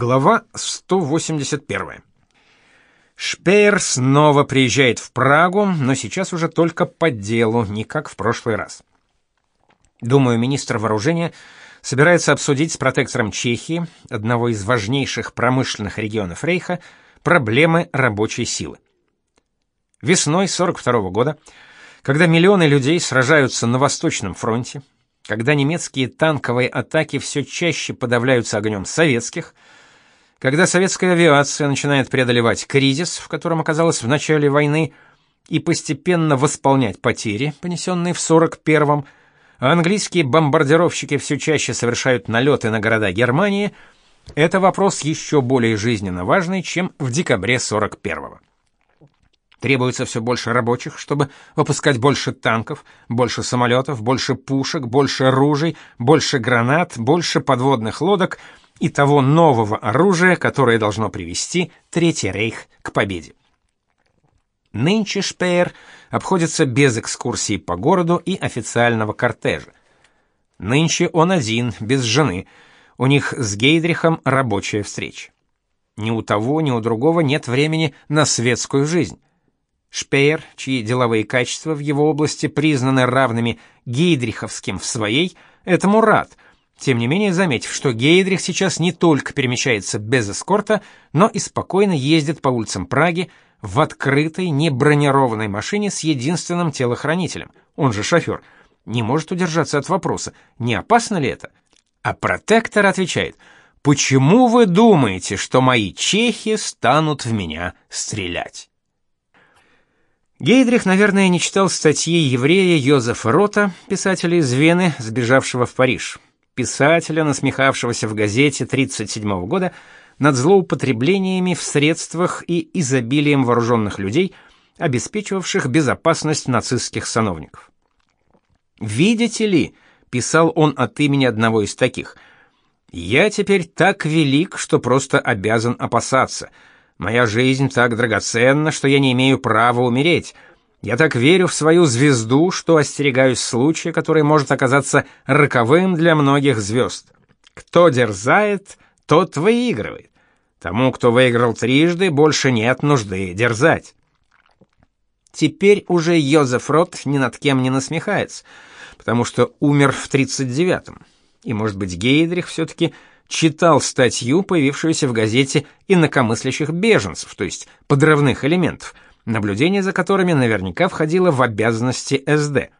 Глава 181. Шпеер снова приезжает в Прагу, но сейчас уже только по делу, не как в прошлый раз. Думаю, министр вооружения собирается обсудить с протектором Чехии, одного из важнейших промышленных регионов Рейха, проблемы рабочей силы. Весной 42 -го года, когда миллионы людей сражаются на Восточном фронте, когда немецкие танковые атаки все чаще подавляются огнем советских – когда советская авиация начинает преодолевать кризис, в котором оказалась в начале войны, и постепенно восполнять потери, понесенные в 41-м, а английские бомбардировщики все чаще совершают налеты на города Германии, это вопрос еще более жизненно важный, чем в декабре 41-го. Требуется все больше рабочих, чтобы выпускать больше танков, больше самолетов, больше пушек, больше ружей, больше гранат, больше подводных лодок — и того нового оружия, которое должно привести Третий рейх к победе. Нынче Шпеер обходится без экскурсий по городу и официального кортежа. Нынче он один, без жены. У них с Гейдрихом рабочая встреча. Ни у того, ни у другого нет времени на светскую жизнь. Шпеер, чьи деловые качества в его области признаны равными гейдриховским в своей, этому рад – тем не менее, заметив, что Гейдрих сейчас не только перемещается без эскорта, но и спокойно ездит по улицам Праги в открытой, небронированной машине с единственным телохранителем, он же шофер, не может удержаться от вопроса, не опасно ли это? А протектор отвечает, «Почему вы думаете, что мои чехи станут в меня стрелять?» Гейдрих, наверное, не читал статьи еврея Йозефа Рота, писателя из Вены, сбежавшего в Париж писателя, насмехавшегося в газете 37 года над злоупотреблениями в средствах и изобилием вооруженных людей, обеспечивавших безопасность нацистских сановников. «Видите ли», — писал он от имени одного из таких, — «я теперь так велик, что просто обязан опасаться. Моя жизнь так драгоценна, что я не имею права умереть». Я так верю в свою звезду, что остерегаюсь случая, который может оказаться роковым для многих звезд. Кто дерзает, тот выигрывает. Тому, кто выиграл трижды, больше нет нужды дерзать. Теперь уже Йозеф Рот ни над кем не насмехается, потому что умер в 39-м. И, может быть, Гейдрих все-таки читал статью, появившуюся в газете инакомыслящих беженцев, то есть подрывных элементов – наблюдение за которыми наверняка входило в обязанности СД.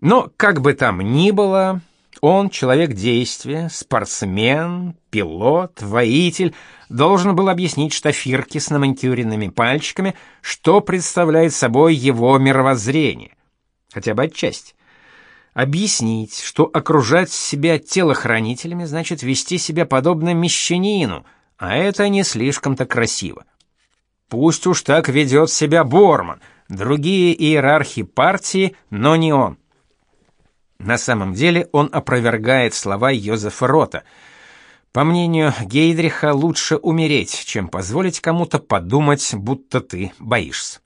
Но как бы там ни было, он человек действия, спортсмен, пилот, воитель, должен был объяснить штафирке с наманкюренными пальчиками, что представляет собой его мировоззрение. Хотя бы отчасти. Объяснить, что окружать себя телохранителями значит вести себя подобно мещанину, а это не слишком-то красиво. Пусть уж так ведет себя Борман, другие иерархи партии, но не он. На самом деле он опровергает слова Йозефа Рота. По мнению Гейдриха, лучше умереть, чем позволить кому-то подумать, будто ты боишься.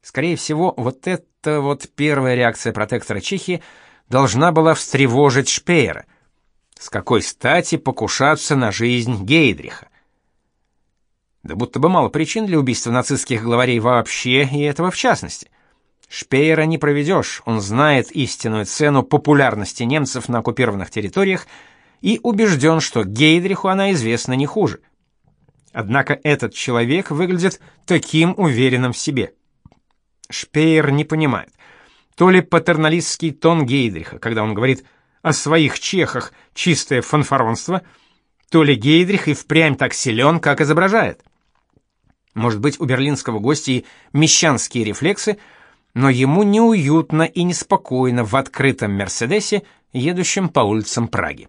Скорее всего, вот эта вот первая реакция протектора Чехии должна была встревожить Шпеера. С какой стати покушаться на жизнь Гейдриха? Да будто бы мало причин для убийства нацистских главарей вообще и этого в частности. Шпеера не проведешь, он знает истинную цену популярности немцев на оккупированных территориях и убежден, что Гейдриху она известна не хуже. Однако этот человек выглядит таким уверенным в себе. Шпеер не понимает, то ли патерналистский тон Гейдриха, когда он говорит о своих чехах чистое фанфаронство, то ли Гейдрих и впрямь так силен, как изображает. Может быть, у берлинского гостя и мещанские рефлексы, но ему неуютно и неспокойно в открытом Мерседесе, едущем по улицам Праги.